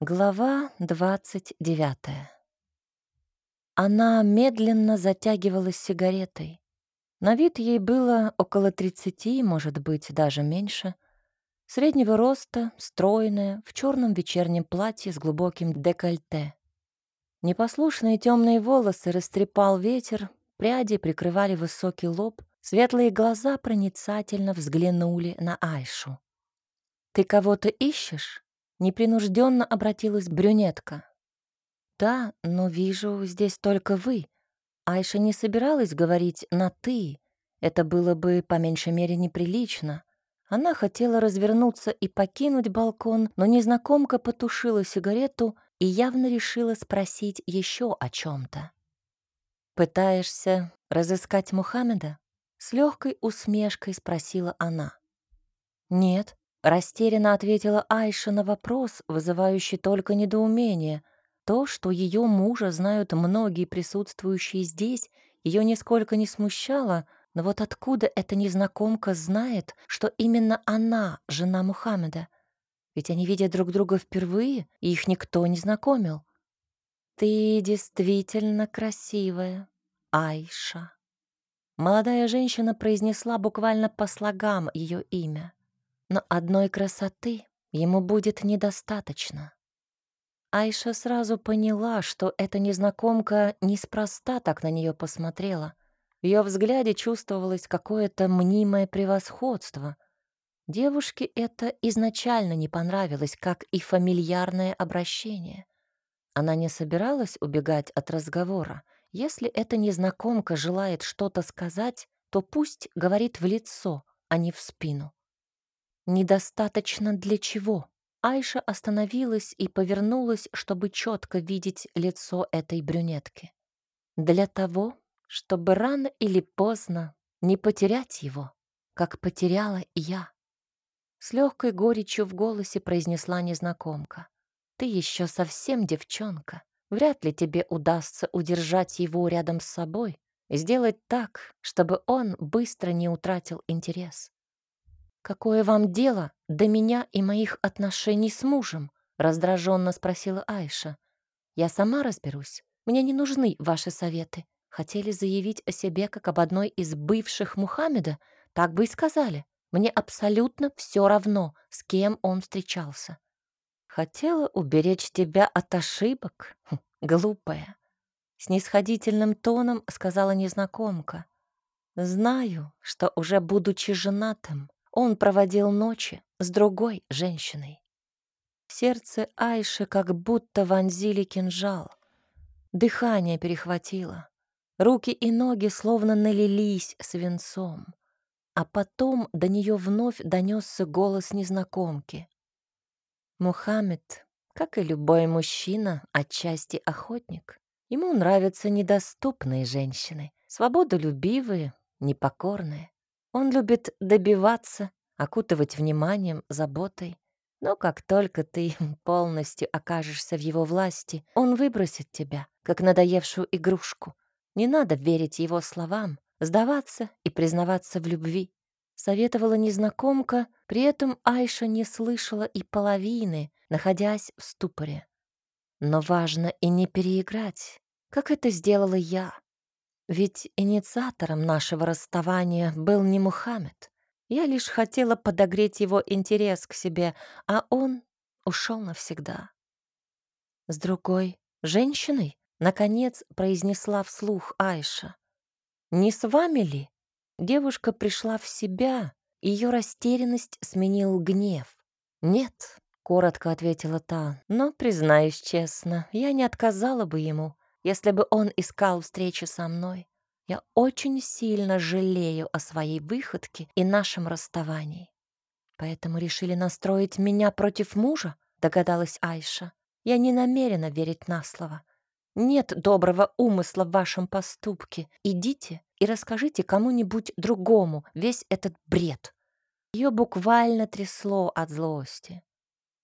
Глава двадцать девятая. Она медленно затягивалась сигаретой. На вид ей было около тридцати, может быть, даже меньше. Среднего роста, стройная, в черном вечернем платье с глубоким декольте. Непослушные темные волосы растрепал ветер, пряди прикрывали высокий лоб, светлые глаза проницательно взглянули на Айшу. «Ты кого-то ищешь?» Непринужденно обратилась брюнетка. «Да, но вижу, здесь только вы. Айша не собиралась говорить на «ты». Это было бы, по меньшей мере, неприлично. Она хотела развернуться и покинуть балкон, но незнакомка потушила сигарету и явно решила спросить еще о чем то «Пытаешься разыскать Мухаммеда?» С легкой усмешкой спросила она. «Нет», Растерянно ответила Айша на вопрос, вызывающий только недоумение. То, что ее мужа знают многие присутствующие здесь, ее нисколько не смущало, но вот откуда эта незнакомка знает, что именно она жена Мухаммеда? Ведь они видят друг друга впервые, и их никто не знакомил. «Ты действительно красивая, Айша». Молодая женщина произнесла буквально по слогам ее имя но одной красоты ему будет недостаточно. Айша сразу поняла, что эта незнакомка неспроста так на нее посмотрела. В ее взгляде чувствовалось какое-то мнимое превосходство. Девушке это изначально не понравилось, как и фамильярное обращение. Она не собиралась убегать от разговора. Если эта незнакомка желает что-то сказать, то пусть говорит в лицо, а не в спину. Недостаточно для чего? Айша остановилась и повернулась, чтобы четко видеть лицо этой брюнетки. Для того, чтобы рано или поздно не потерять его, как потеряла я. С легкой горечью в голосе произнесла незнакомка. «Ты еще совсем девчонка. Вряд ли тебе удастся удержать его рядом с собой, сделать так, чтобы он быстро не утратил интерес. «Какое вам дело до меня и моих отношений с мужем?» — раздраженно спросила Айша. «Я сама разберусь. Мне не нужны ваши советы. Хотели заявить о себе как об одной из бывших Мухаммеда? Так бы и сказали. Мне абсолютно все равно, с кем он встречался. Хотела уберечь тебя от ошибок, хм, глупая. Снисходительным тоном сказала незнакомка. Знаю, что уже будучи женатым, он проводил ночи с другой женщиной. В сердце Айши как будто вонзили кинжал. Дыхание перехватило. Руки и ноги словно налились свинцом. А потом до нее вновь донесся голос незнакомки. Мухаммед, как и любой мужчина, отчасти охотник. Ему нравятся недоступные женщины, свободолюбивые, непокорные. Он любит добиваться, окутывать вниманием, заботой. Но как только ты полностью окажешься в его власти, он выбросит тебя, как надоевшую игрушку. Не надо верить его словам, сдаваться и признаваться в любви. Советовала незнакомка, при этом Айша не слышала и половины, находясь в ступоре. Но важно и не переиграть, как это сделала я. Ведь инициатором нашего расставания был не Мухаммед. Я лишь хотела подогреть его интерес к себе, а он ушел навсегда. С другой женщиной, наконец, произнесла вслух Айша. «Не с вами ли?» Девушка пришла в себя, ее растерянность сменил гнев. «Нет», — коротко ответила та, «но, признаюсь честно, я не отказала бы ему если бы он искал встречи со мной. Я очень сильно жалею о своей выходке и нашем расставании. Поэтому решили настроить меня против мужа, догадалась Айша. Я не намерена верить на слово. Нет доброго умысла в вашем поступке. Идите и расскажите кому-нибудь другому весь этот бред. Ее буквально трясло от злости.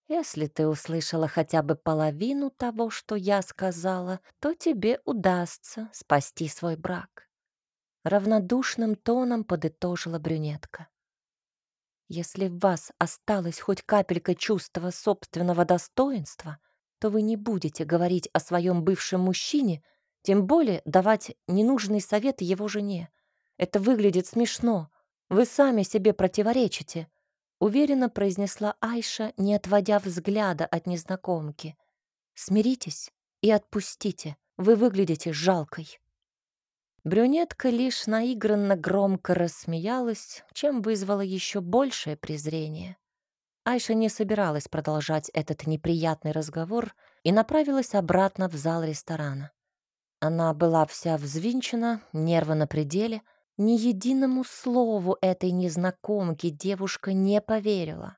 Если ты услышала хотя бы половину того, что я сказала, то тебе удастся спасти свой брак. Равнодушным тоном подытожила брюнетка. Если в вас осталось хоть капелька чувства собственного достоинства, что вы не будете говорить о своем бывшем мужчине, тем более давать ненужный совет его жене. Это выглядит смешно. Вы сами себе противоречите», — уверенно произнесла Айша, не отводя взгляда от незнакомки. «Смиритесь и отпустите. Вы выглядите жалкой». Брюнетка лишь наигранно громко рассмеялась, чем вызвала еще большее презрение. Айша не собиралась продолжать этот неприятный разговор и направилась обратно в зал ресторана. Она была вся взвинчена, нервы на пределе. Ни единому слову этой незнакомки девушка не поверила.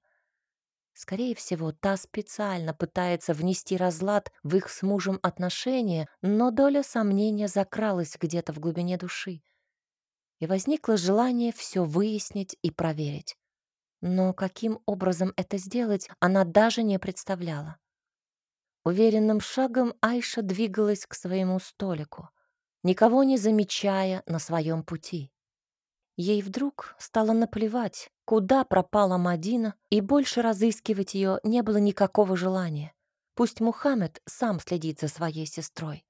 Скорее всего, та специально пытается внести разлад в их с мужем отношения, но доля сомнения закралась где-то в глубине души. И возникло желание все выяснить и проверить. Но каким образом это сделать, она даже не представляла. Уверенным шагом Айша двигалась к своему столику, никого не замечая на своем пути. Ей вдруг стало наплевать, куда пропала Мадина, и больше разыскивать ее не было никакого желания. Пусть Мухаммед сам следит за своей сестрой.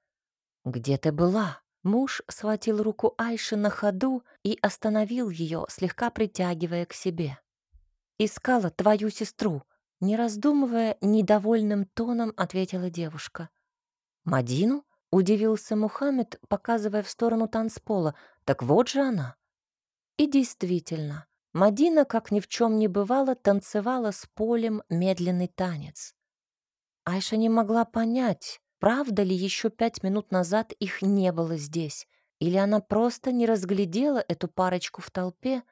«Где ты была?» Муж схватил руку Айши на ходу и остановил ее, слегка притягивая к себе. «Искала твою сестру», — не раздумывая, недовольным тоном ответила девушка. «Мадину?» — удивился Мухаммед, показывая в сторону танцпола. «Так вот же она». И действительно, Мадина, как ни в чем не бывало, танцевала с полем медленный танец. Айша не могла понять, правда ли еще пять минут назад их не было здесь, или она просто не разглядела эту парочку в толпе,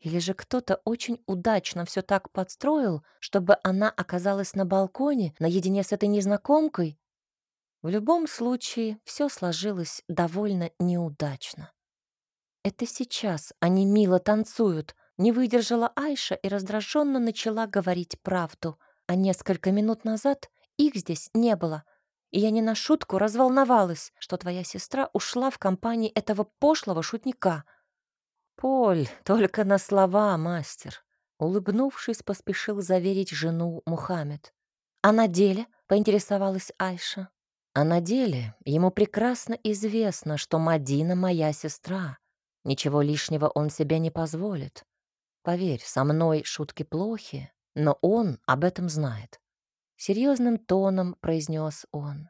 или же кто-то очень удачно все так подстроил, чтобы она оказалась на балконе наедине с этой незнакомкой. В любом случае, все сложилось довольно неудачно. Это сейчас они мило танцуют. Не выдержала Айша и раздраженно начала говорить правду. А несколько минут назад их здесь не было. И я не на шутку разволновалась, что твоя сестра ушла в компании этого пошлого шутника. Поль, только на слова, мастер. Улыбнувшись, поспешил заверить жену Мухаммед. А на деле, поинтересовалась Айша. А на деле ему прекрасно известно, что Мадина моя сестра, Ничего лишнего он себе не позволит. Поверь, со мной шутки плохи, но он об этом знает. Серьезным тоном произнес он.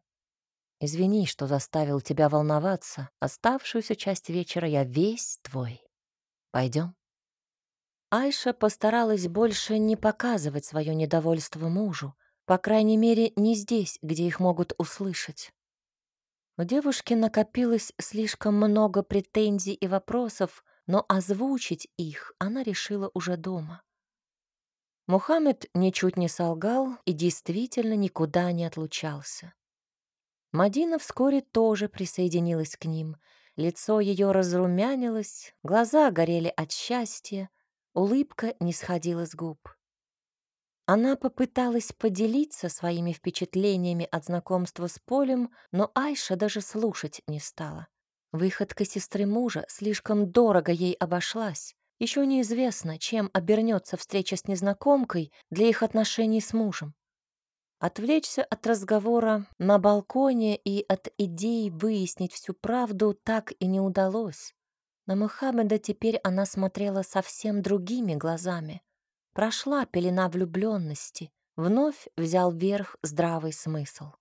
Извини, что заставил тебя волноваться. Оставшуюся часть вечера я весь твой. Пойдем. Айша постаралась больше не показывать свое недовольство мужу, по крайней мере, не здесь, где их могут услышать. У девушки накопилось слишком много претензий и вопросов, но озвучить их она решила уже дома. Мухаммед ничуть не солгал и действительно никуда не отлучался. Мадина вскоре тоже присоединилась к ним. Лицо ее разрумянилось, глаза горели от счастья, улыбка не сходила с губ. Она попыталась поделиться своими впечатлениями от знакомства с Полем, но Айша даже слушать не стала. Выходка сестры мужа слишком дорого ей обошлась. Еще неизвестно, чем обернется встреча с незнакомкой для их отношений с мужем. Отвлечься от разговора на балконе и от идеи выяснить всю правду так и не удалось. На Мухаммеда теперь она смотрела совсем другими глазами. Прошла пелена влюбленности, вновь взял верх здравый смысл.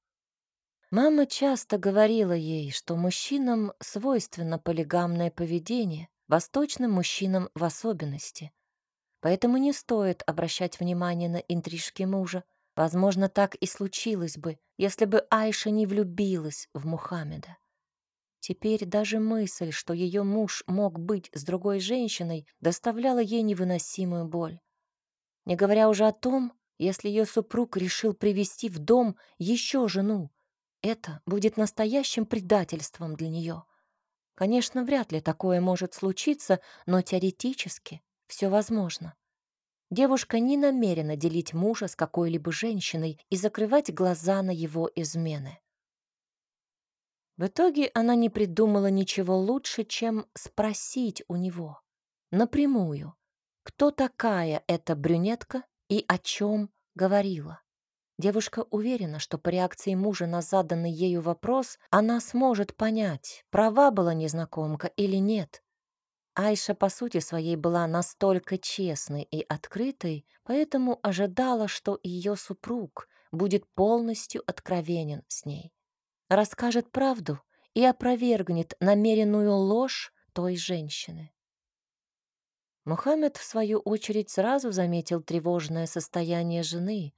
Мама часто говорила ей, что мужчинам свойственно полигамное поведение, восточным мужчинам в особенности. Поэтому не стоит обращать внимание на интрижки мужа. Возможно, так и случилось бы, если бы Айша не влюбилась в Мухаммеда. Теперь даже мысль, что ее муж мог быть с другой женщиной, доставляла ей невыносимую боль. Не говоря уже о том, если ее супруг решил привести в дом еще жену. Это будет настоящим предательством для нее. Конечно, вряд ли такое может случиться, но теоретически все возможно. Девушка не намерена делить мужа с какой-либо женщиной и закрывать глаза на его измены. В итоге она не придумала ничего лучше, чем спросить у него напрямую, кто такая эта брюнетка и о чем говорила. Девушка уверена, что по реакции мужа на заданный ею вопрос она сможет понять, права была незнакомка или нет. Айша по сути своей была настолько честной и открытой, поэтому ожидала, что ее супруг будет полностью откровенен с ней. Расскажет правду и опровергнет намеренную ложь той женщины. Мухаммед, в свою очередь, сразу заметил тревожное состояние жены.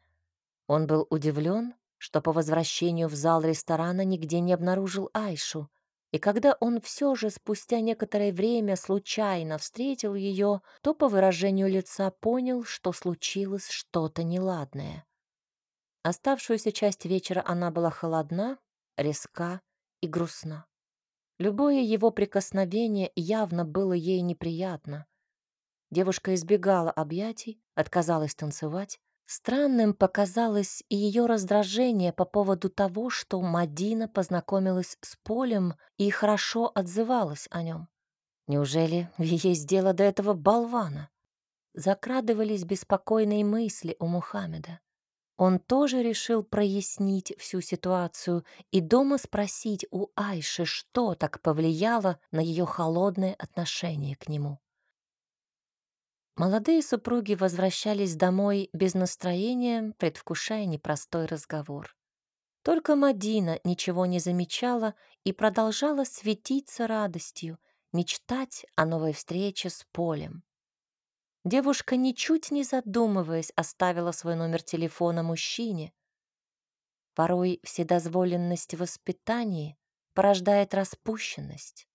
Он был удивлен, что по возвращению в зал ресторана нигде не обнаружил Айшу, и когда он все же спустя некоторое время случайно встретил ее, то по выражению лица понял, что случилось что-то неладное. Оставшуюся часть вечера она была холодна, резка и грустна. Любое его прикосновение явно было ей неприятно. Девушка избегала объятий, отказалась танцевать. Странным показалось и ее раздражение по поводу того, что Мадина познакомилась с Полем и хорошо отзывалась о нем. Неужели есть дело до этого болвана? Закрадывались беспокойные мысли у Мухаммеда. Он тоже решил прояснить всю ситуацию и дома спросить у Айши, что так повлияло на ее холодное отношение к нему. Молодые супруги возвращались домой без настроения, предвкушая непростой разговор. Только Мадина ничего не замечала и продолжала светиться радостью, мечтать о новой встрече с Полем. Девушка, ничуть не задумываясь, оставила свой номер телефона мужчине. Порой вседозволенность в воспитании порождает распущенность.